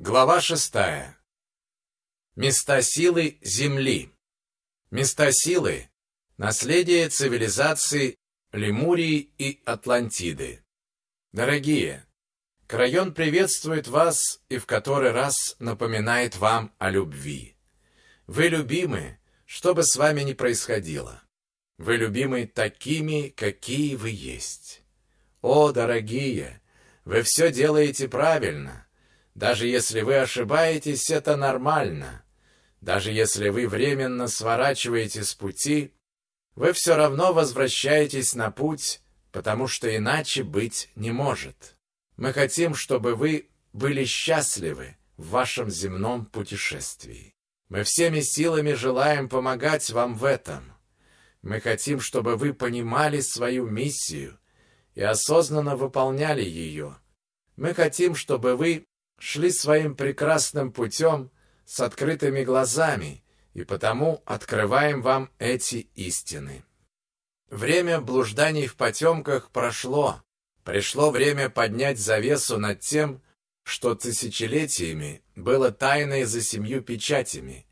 Глава шестая. Места силы Земли. Места силы – наследие цивилизации Лемурии и Атлантиды. Дорогие, Крайон приветствует вас и в который раз напоминает вам о любви. Вы любимы, что бы с вами ни происходило. Вы любимы такими, какие вы есть. О, дорогие, вы все делаете правильно – даже если вы ошибаетесь, это нормально. Даже если вы временно сворачиваете с пути, вы все равно возвращаетесь на путь, потому что иначе быть не может. Мы хотим, чтобы вы были счастливы в вашем земном путешествии. Мы всеми силами желаем помогать вам в этом. Мы хотим, чтобы вы понимали свою миссию и осознанно выполняли ее. Мы хотим, чтобы вы шли своим прекрасным путем с открытыми глазами, и потому открываем вам эти истины. Время блужданий в потемках прошло. Пришло время поднять завесу над тем, что тысячелетиями было тайной за семью печатями,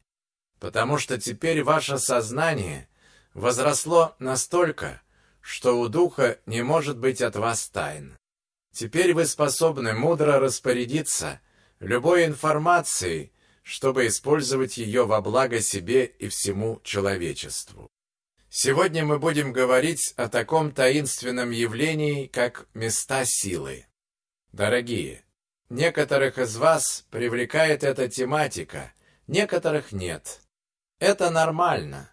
потому что теперь ваше сознание возросло настолько, что у духа не может быть от вас тайн. Теперь вы способны мудро распорядиться любой информацией, чтобы использовать ее во благо себе и всему человечеству. Сегодня мы будем говорить о таком таинственном явлении, как места силы. Дорогие, некоторых из вас привлекает эта тематика, некоторых нет. Это нормально.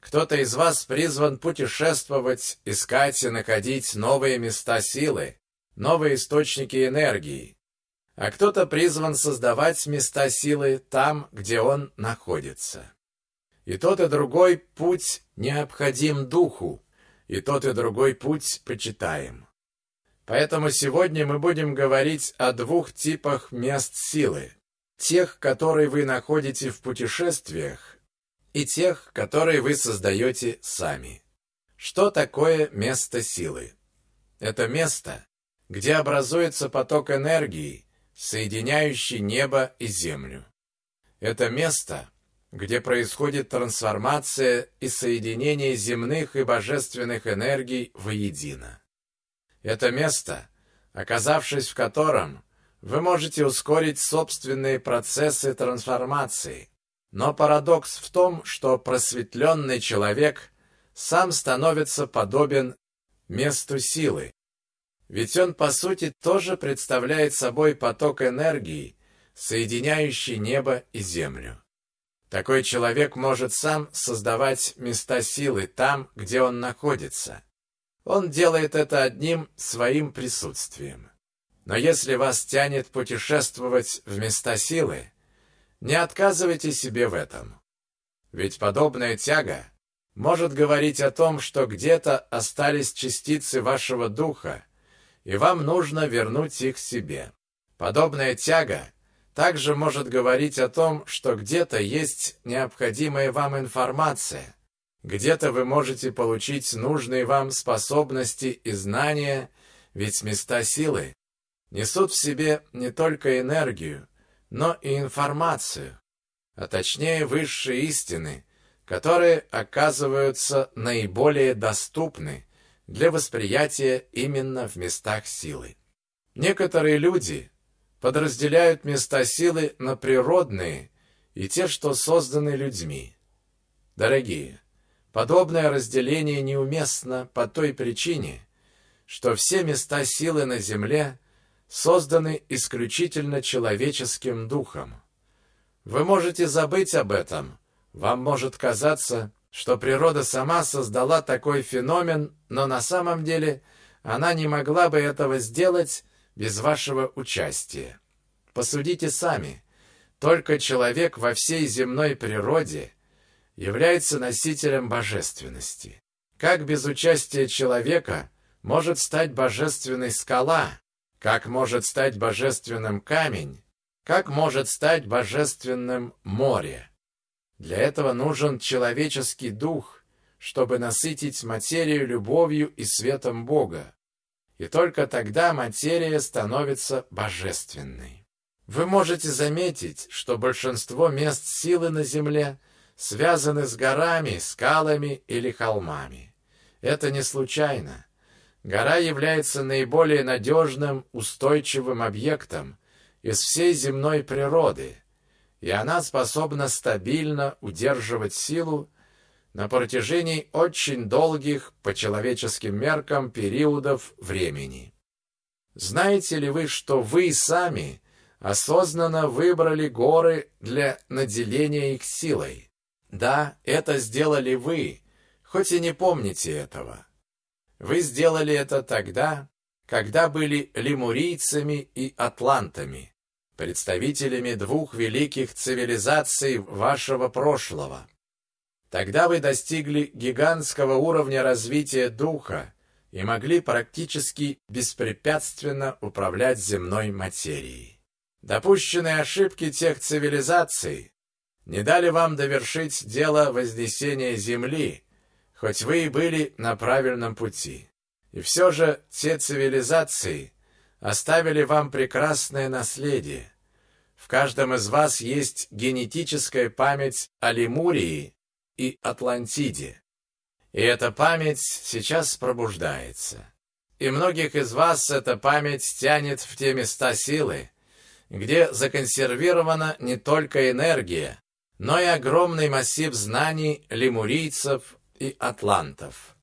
Кто-то из вас призван путешествовать, искать и находить новые места силы, новые источники энергии, а кто-то призван создавать места силы там, где он находится. И тот и другой путь необходим духу, и тот и другой путь почитаем. Поэтому сегодня мы будем говорить о двух типах мест силы. Тех, которые вы находите в путешествиях, и тех, которые вы создаете сами. Что такое место силы? Это место, где образуется поток энергии, соединяющий небо и землю. Это место, где происходит трансформация и соединение земных и божественных энергий воедино. Это место, оказавшись в котором, вы можете ускорить собственные процессы трансформации. Но парадокс в том, что просветленный человек сам становится подобен месту силы, ведь он, по сути, тоже представляет собой поток энергии, соединяющий небо и землю. Такой человек может сам создавать места силы там, где он находится. Он делает это одним своим присутствием. Но если вас тянет путешествовать в места силы, не отказывайте себе в этом. Ведь подобная тяга может говорить о том, что где-то остались частицы вашего духа, и вам нужно вернуть их себе. Подобная тяга также может говорить о том, что где-то есть необходимая вам информация, где-то вы можете получить нужные вам способности и знания, ведь места силы несут в себе не только энергию, но и информацию, а точнее высшие истины, которые оказываются наиболее доступны для восприятия именно в местах силы. Некоторые люди подразделяют места силы на природные и те, что созданы людьми. Дорогие, подобное разделение неуместно по той причине, что все места силы на Земле созданы исключительно человеческим духом. Вы можете забыть об этом, вам может казаться, что природа сама создала такой феномен, но на самом деле она не могла бы этого сделать без вашего участия. Посудите сами. Только человек во всей земной природе является носителем божественности. Как без участия человека может стать божественной скала? Как может стать божественным камень? Как может стать божественным море? Для этого нужен человеческий дух, чтобы насытить материю любовью и светом Бога. И только тогда материя становится божественной. Вы можете заметить, что большинство мест силы на Земле связаны с горами, скалами или холмами. Это не случайно. Гора является наиболее надежным, устойчивым объектом из всей земной природы, и она способна стабильно удерживать силу на протяжении очень долгих, по человеческим меркам, периодов времени. Знаете ли вы, что вы сами осознанно выбрали горы для наделения их силой? Да, это сделали вы, хоть и не помните этого. Вы сделали это тогда, когда были лемурийцами и атлантами, представителями двух великих цивилизаций вашего прошлого. Тогда вы достигли гигантского уровня развития духа и могли практически беспрепятственно управлять земной материей. Допущенные ошибки тех цивилизаций не дали вам довершить дело вознесения Земли, хоть вы и были на правильном пути. И все же те цивилизации оставили вам прекрасное наследие. В каждом из вас есть генетическая память о Лемурии и Атлантиде. И эта память сейчас пробуждается. И многих из вас эта память тянет в те места силы, где законсервирована не только энергия, но и огромный массив знаний лемурийцев и атлантов.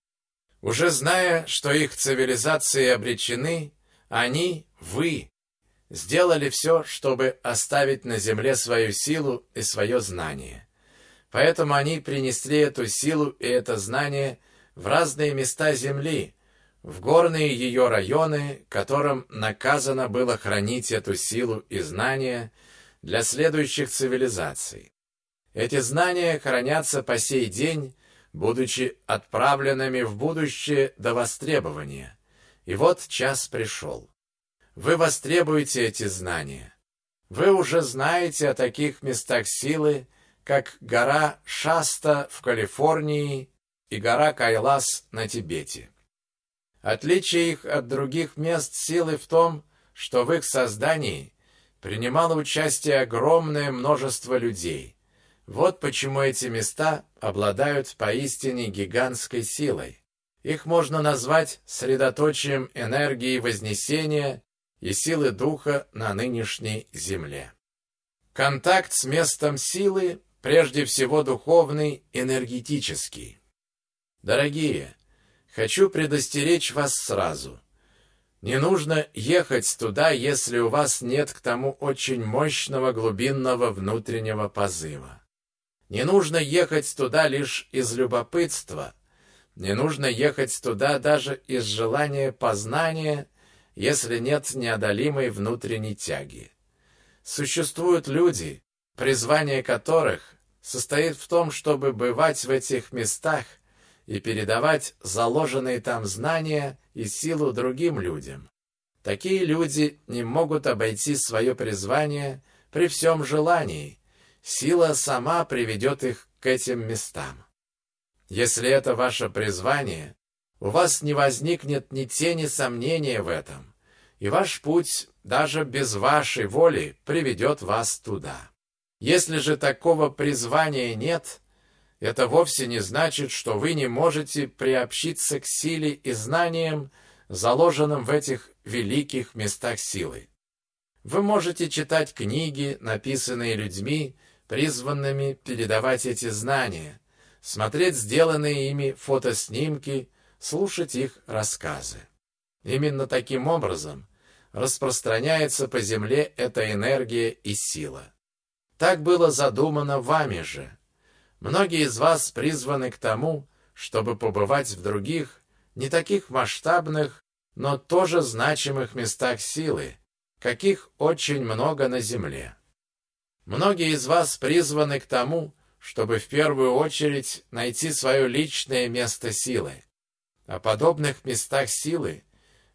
Уже зная, что их цивилизации обречены, они, вы, сделали все, чтобы оставить на земле свою силу и свое знание. Поэтому они принесли эту силу и это знание в разные места земли, в горные ее районы, которым наказано было хранить эту силу и знания для следующих цивилизаций. Эти знания хранятся по сей день будучи отправленными в будущее до востребования. И вот час пришел. Вы востребуете эти знания. Вы уже знаете о таких местах силы, как гора Шаста в Калифорнии и гора Кайлас на Тибете. Отличие их от других мест силы в том, что в их создании принимало участие огромное множество людей – вот почему эти места обладают поистине гигантской силой. Их можно назвать средоточием энергии вознесения и силы духа на нынешней земле. Контакт с местом силы прежде всего духовный, энергетический. Дорогие, хочу предостеречь вас сразу. Не нужно ехать туда, если у вас нет к тому очень мощного глубинного внутреннего позыва. Не нужно ехать туда лишь из любопытства, не нужно ехать туда даже из желания познания, если нет неодолимой внутренней тяги. Существуют люди, призвание которых состоит в том, чтобы бывать в этих местах и передавать заложенные там знания и силу другим людям. Такие люди не могут обойти свое призвание при всем желании, Сила сама приведет их к этим местам. Если это ваше призвание, у вас не возникнет ни тени сомнения в этом, и ваш путь даже без вашей воли приведет вас туда. Если же такого призвания нет, это вовсе не значит, что вы не можете приобщиться к силе и знаниям, заложенным в этих великих местах силы. Вы можете читать книги, написанные людьми, призванными передавать эти знания, смотреть сделанные ими фотоснимки, слушать их рассказы. Именно таким образом распространяется по Земле эта энергия и сила. Так было задумано вами же. Многие из вас призваны к тому, чтобы побывать в других, не таких масштабных, но тоже значимых местах силы, каких очень много на Земле. Многие из вас призваны к тому, чтобы в первую очередь найти свое личное место силы. О подобных местах силы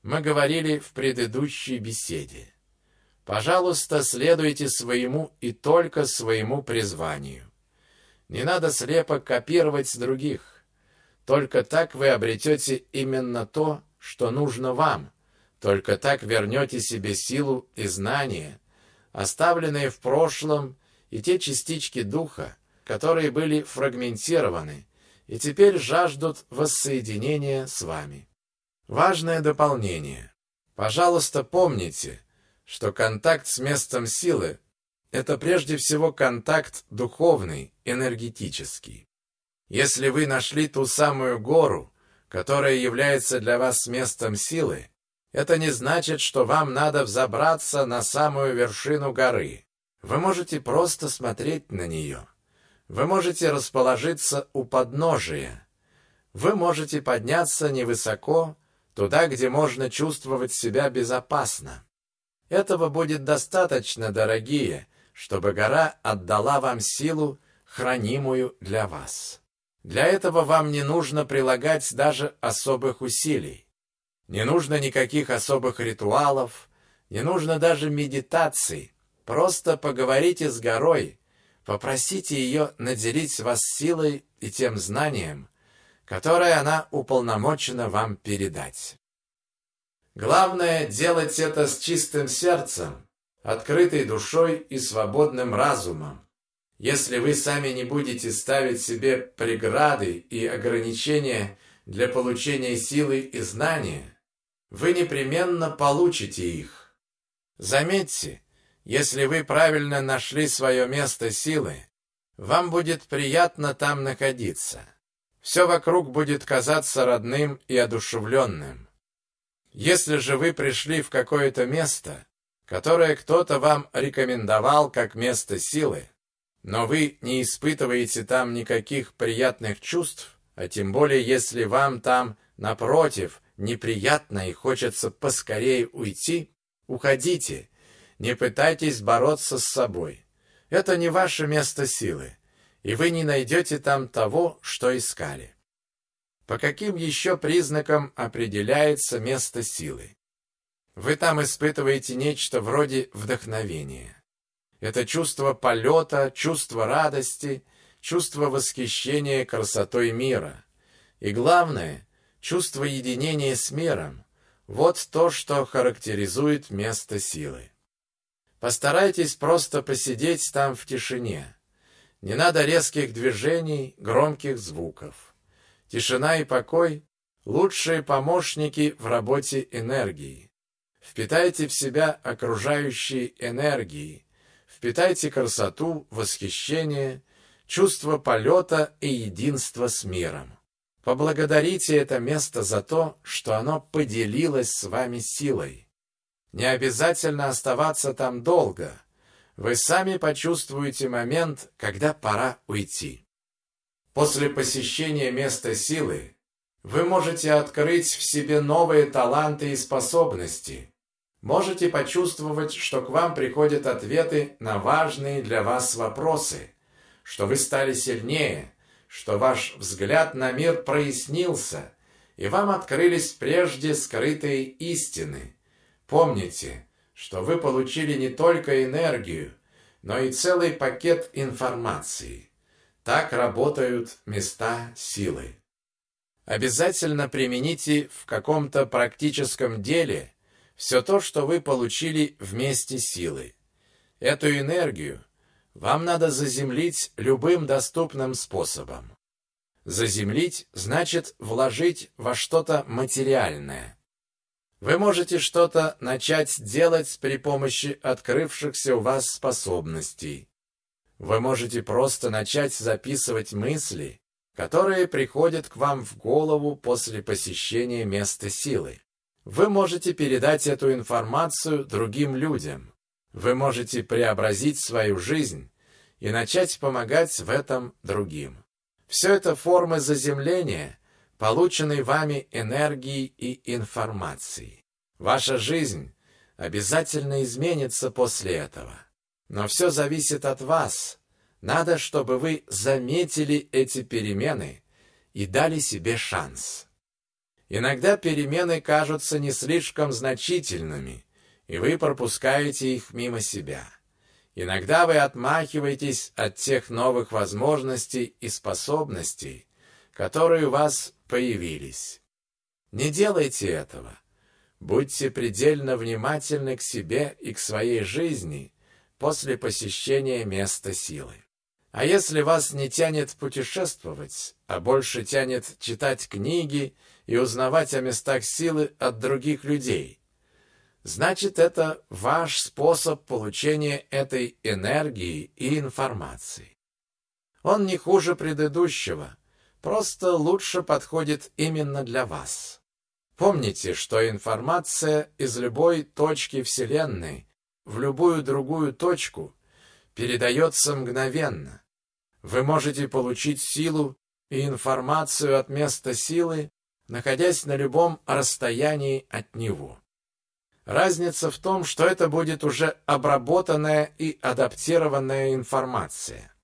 мы говорили в предыдущей беседе. Пожалуйста, следуйте своему и только своему призванию. Не надо слепо копировать других. Только так вы обретете именно то, что нужно вам. Только так вернете себе силу и знания, оставленные в прошлом, и те частички духа, которые были фрагментированы и теперь жаждут воссоединения с вами. Важное дополнение. Пожалуйста, помните, что контакт с местом силы – это прежде всего контакт духовный, энергетический. Если вы нашли ту самую гору, которая является для вас местом силы, это не значит, что вам надо взобраться на самую вершину горы. Вы можете просто смотреть на нее. Вы можете расположиться у подножия. Вы можете подняться невысоко, туда, где можно чувствовать себя безопасно. Этого будет достаточно, дорогие, чтобы гора отдала вам силу, хранимую для вас. Для этого вам не нужно прилагать даже особых усилий. Не нужно никаких особых ритуалов, не нужно даже медитаций. Просто поговорите с горой, попросите ее наделить вас силой и тем знанием, которое она уполномочена вам передать. Главное – делать это с чистым сердцем, открытой душой и свободным разумом. Если вы сами не будете ставить себе преграды и ограничения для получения силы и знания, вы непременно получите их. Заметьте, если вы правильно нашли свое место силы, вам будет приятно там находиться. Все вокруг будет казаться родным и одушевленным. Если же вы пришли в какое-то место, которое кто-то вам рекомендовал как место силы, но вы не испытываете там никаких приятных чувств, а тем более если вам там, напротив, неприятно и хочется поскорее уйти, уходите, не пытайтесь бороться с собой. Это не ваше место силы, и вы не найдете там того, что искали. По каким еще признакам определяется место силы? Вы там испытываете нечто вроде вдохновения. Это чувство полета, чувство радости, чувство восхищения красотой мира. И главное, чувство единения с миром. Вот то, что характеризует место силы. Постарайтесь просто посидеть там в тишине. Не надо резких движений, громких звуков. Тишина и покой – лучшие помощники в работе энергии. Впитайте в себя окружающие энергии, впитайте красоту, восхищение, чувство полета и единство с миром. Поблагодарите это место за то, что оно поделилось с вами силой. Не обязательно оставаться там долго. Вы сами почувствуете момент, когда пора уйти. После посещения места силы вы можете открыть в себе новые таланты и способности. Можете почувствовать, что к вам приходят ответы на важные для вас вопросы, что вы стали сильнее, что ваш взгляд на мир прояснился, и вам открылись прежде скрытые истины. Помните, что вы получили не только энергию, но и целый пакет информации. Так работают места силы. Обязательно примените в каком-то практическом деле все то, что вы получили вместе силы. Эту энергию вам надо заземлить любым доступным способом. Заземлить значит вложить во что-то материальное. Вы можете что-то начать делать при помощи открывшихся у вас способностей. Вы можете просто начать записывать мысли, которые приходят к вам в голову после посещения места силы. Вы можете передать эту информацию другим людям. Вы можете преобразить свою жизнь и начать помогать в этом другим. Все это формы заземления, полученной вами энергии и информации. Ваша жизнь обязательно изменится после этого. Но все зависит от вас. Надо, чтобы вы заметили эти перемены и дали себе шанс. Иногда перемены кажутся не слишком значительными, и вы пропускаете их мимо себя. Иногда вы отмахиваетесь от тех новых возможностей и способностей, которые у вас появились. Не делайте этого. Будьте предельно внимательны к себе и к своей жизни, после посещения места силы. А если вас не тянет путешествовать, а больше тянет читать книги и узнавать о местах силы от других людей, значит, это ваш способ получения этой энергии и информации. Он не хуже предыдущего, просто лучше подходит именно для вас. Помните, что информация из любой точки Вселенной в любую другую точку передается мгновенно, вы можете получить силу и информацию от места силы, находясь на любом расстоянии от него. Разница в том, что это будет уже обработанная и адаптированная информация.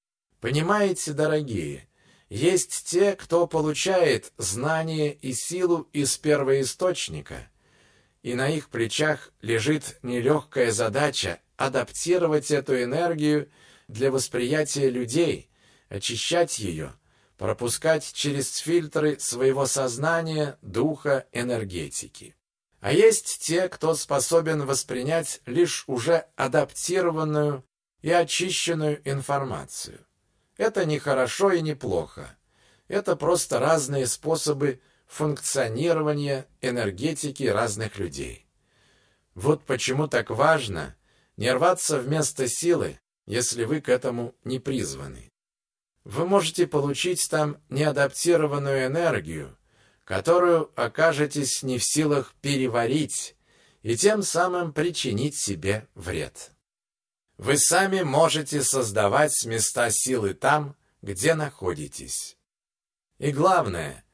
Понимаете, дорогие, есть те, кто получает знания и силу из первоисточника, и на их плечах лежит нелегкая задача адаптировать эту энергию для восприятия людей, очищать ее, пропускать через фильтры своего сознания, духа, энергетики. А есть те, кто способен воспринять лишь уже адаптированную и очищенную информацию. Это не хорошо и не плохо. Это просто разные способы функционирования энергетики разных людей. Вот почему так важно не рваться вместо силы, если вы к этому не призваны. Вы можете получить там неадаптированную энергию, которую окажетесь не в силах переварить и тем самым причинить себе вред. Вы сами можете создавать места силы там, где находитесь. И главное,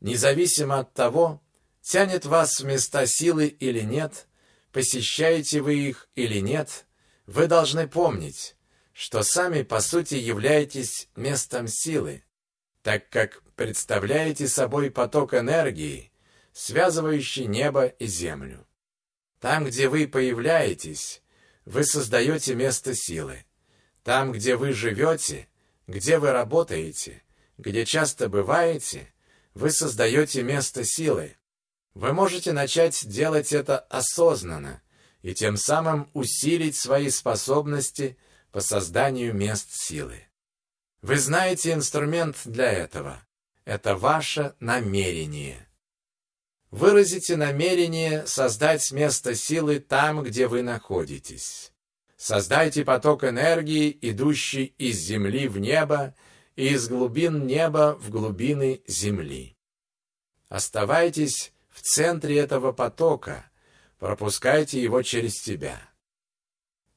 независимо от того, тянет вас в места силы или нет, посещаете вы их или нет, вы должны помнить, что сами по сути являетесь местом силы, так как представляете собой поток энергии, связывающий небо и землю. Там, где вы появляетесь, вы создаете место силы. Там, где вы живете, где вы работаете, где часто бываете, вы создаете место силы. Вы можете начать делать это осознанно и тем самым усилить свои способности – по созданию мест силы. Вы знаете инструмент для этого. Это ваше намерение. Выразите намерение создать место силы там, где вы находитесь. Создайте поток энергии, идущий из земли в небо и из глубин неба в глубины земли. Оставайтесь в центре этого потока, пропускайте его через себя.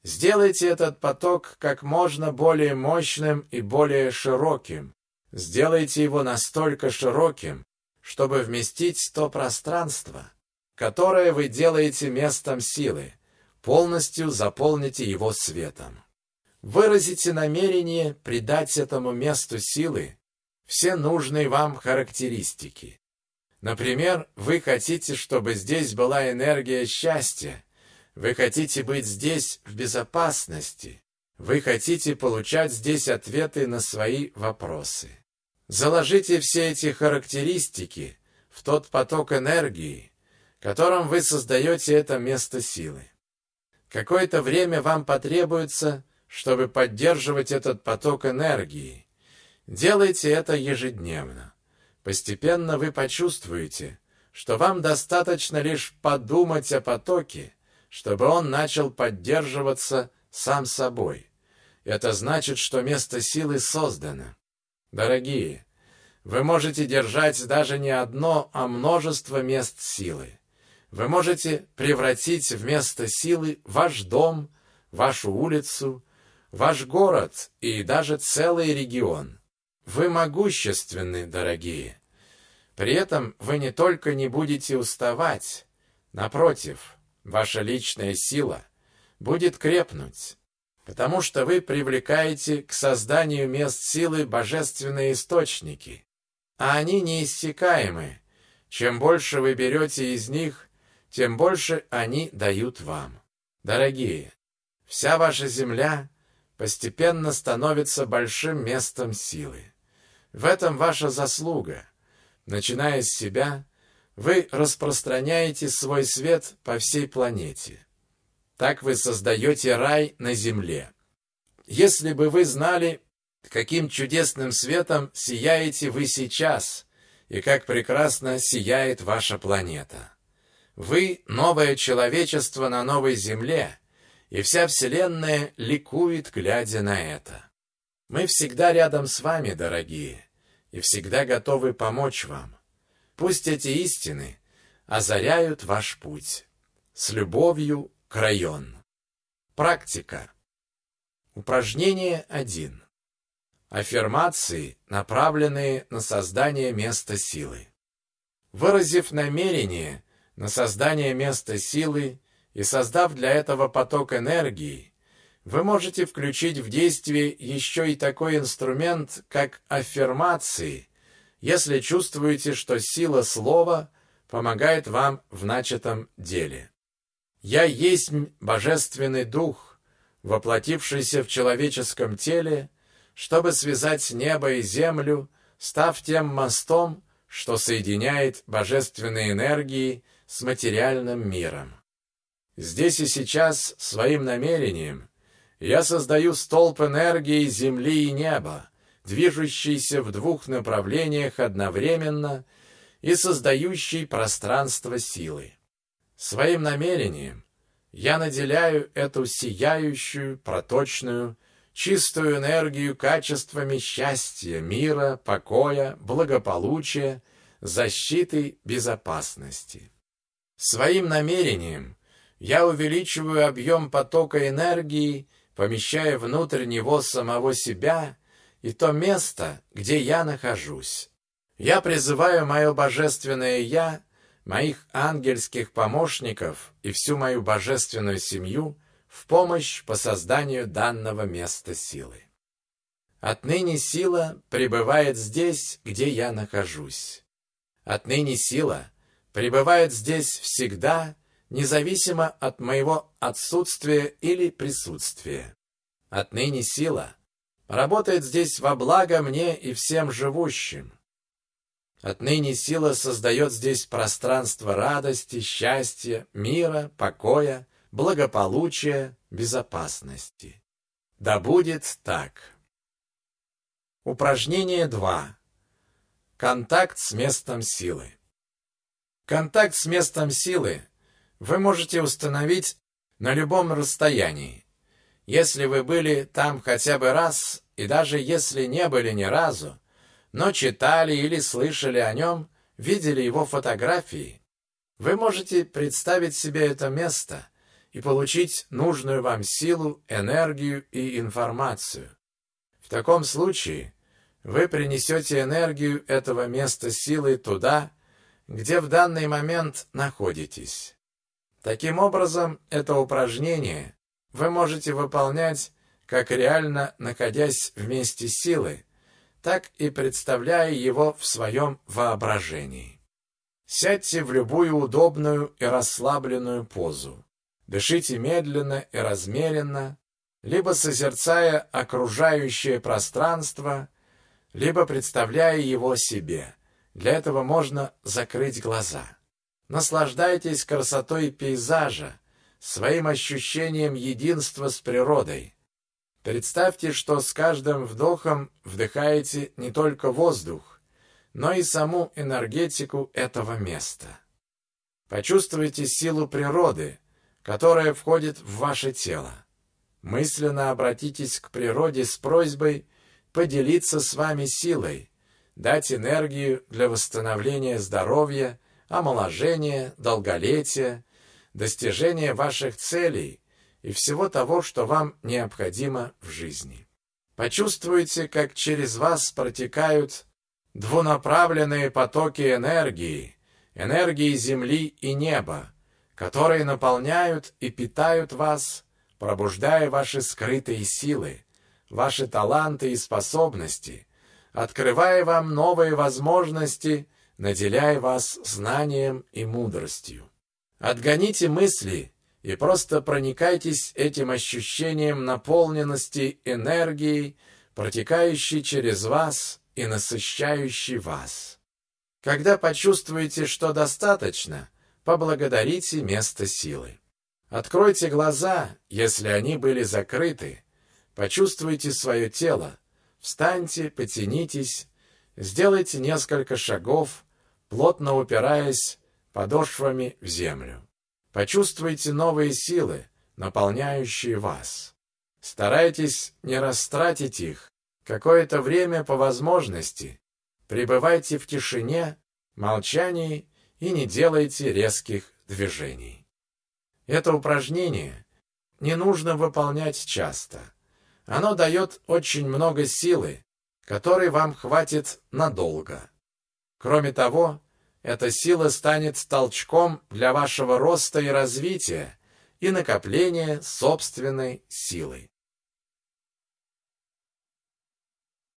Сделайте этот поток как можно более мощным и более широким. Сделайте его настолько широким, чтобы вместить то пространство, которое вы делаете местом силы. Полностью заполните его светом. Выразите намерение придать этому месту силы все нужные вам характеристики. Например, вы хотите, чтобы здесь была энергия счастья, вы хотите быть здесь в безопасности. Вы хотите получать здесь ответы на свои вопросы. Заложите все эти характеристики в тот поток энергии, которым вы создаете это место силы. Какое-то время вам потребуется, чтобы поддерживать этот поток энергии. Делайте это ежедневно. Постепенно вы почувствуете, что вам достаточно лишь подумать о потоке, чтобы он начал поддерживаться сам собой. Это значит, что место силы создано. Дорогие, вы можете держать даже не одно, а множество мест силы. Вы можете превратить в место силы ваш дом, вашу улицу, ваш город и даже целый регион. Вы могущественны, дорогие. При этом вы не только не будете уставать, напротив, Ваша личная сила будет крепнуть, потому что вы привлекаете к созданию мест силы божественные источники, а они неиссякаемы. Чем больше вы берете из них, тем больше они дают вам. Дорогие, вся ваша земля постепенно становится большим местом силы. В этом ваша заслуга. Начиная с себя, вы распространяете свой свет по всей планете. Так вы создаете рай на земле. Если бы вы знали, каким чудесным светом сияете вы сейчас, и как прекрасно сияет ваша планета. Вы — новое человечество на новой земле, и вся Вселенная ликует, глядя на это. Мы всегда рядом с вами, дорогие, и всегда готовы помочь вам. Пусть эти истины озаряют ваш путь. С любовью, Крайон. Практика. Упражнение 1. Аффирмации, направленные на создание места силы. Выразив намерение на создание места силы и создав для этого поток энергии, вы можете включить в действие еще и такой инструмент, как аффирмации, если чувствуете, что сила слова помогает вам в начатом деле. «Я есть Божественный Дух, воплотившийся в человеческом теле, чтобы связать небо и землю, став тем мостом, что соединяет божественные энергии с материальным миром. Здесь и сейчас своим намерением я создаю столб энергии земли и неба, движущийся в двух направлениях одновременно и создающий пространство силы. Своим намерением я наделяю эту сияющую, проточную, чистую энергию качествами счастья, мира, покоя, благополучия, защиты, безопасности. Своим намерением я увеличиваю объем потока энергии, помещая внутрь него самого себя и то место, где я нахожусь. Я призываю мое божественное «Я», моих ангельских помощников и всю мою божественную семью в помощь по созданию данного места силы. Отныне сила пребывает здесь, где я нахожусь. Отныне сила пребывает здесь всегда, независимо от моего отсутствия или присутствия. Отныне сила работает здесь во благо мне и всем живущим. Отныне сила создает здесь пространство радости, счастья, мира, покоя, благополучия, безопасности. Да будет так. Упражнение 2. Контакт с местом силы. Контакт с местом силы вы можете установить на любом расстоянии. Если вы были там хотя бы раз, и даже если не были ни разу, но читали или слышали о нем, видели его фотографии, вы можете представить себе это место и получить нужную вам силу, энергию и информацию. В таком случае вы принесете энергию этого места силы туда, где в данный момент находитесь. Таким образом, это упражнение вы можете выполнять, как реально находясь вместе силы, так и представляя его в своем воображении. Сядьте в любую удобную и расслабленную позу. Дышите медленно и размеренно, либо созерцая окружающее пространство, либо представляя его себе. Для этого можно закрыть глаза. Наслаждайтесь красотой пейзажа, своим ощущением единства с природой. Представьте, что с каждым вдохом вдыхаете не только воздух, но и саму энергетику этого места. Почувствуйте силу природы, которая входит в ваше тело. Мысленно обратитесь к природе с просьбой поделиться с вами силой, дать энергию для восстановления здоровья, омоложения, долголетия, достижения ваших целей и всего того, что вам необходимо в жизни. Почувствуйте, как через вас протекают двунаправленные потоки энергии, энергии Земли и неба, которые наполняют и питают вас, пробуждая ваши скрытые силы, ваши таланты и способности, открывая вам новые возможности, наделяя вас знанием и мудростью. Отгоните мысли и просто проникайтесь этим ощущением наполненности энергией, протекающей через вас и насыщающей вас. Когда почувствуете, что достаточно, поблагодарите место силы. Откройте глаза, если они были закрыты. Почувствуйте свое тело. Встаньте, потянитесь, сделайте несколько шагов, плотно упираясь подошвами в землю. Почувствуйте новые силы, наполняющие вас. Старайтесь не растратить их. Какое-то время по возможности пребывайте в тишине, молчании и не делайте резких движений. Это упражнение не нужно выполнять часто. Оно дает очень много силы, которой вам хватит надолго. Кроме того, эта сила станет толчком для вашего роста и развития и накопления собственной силы.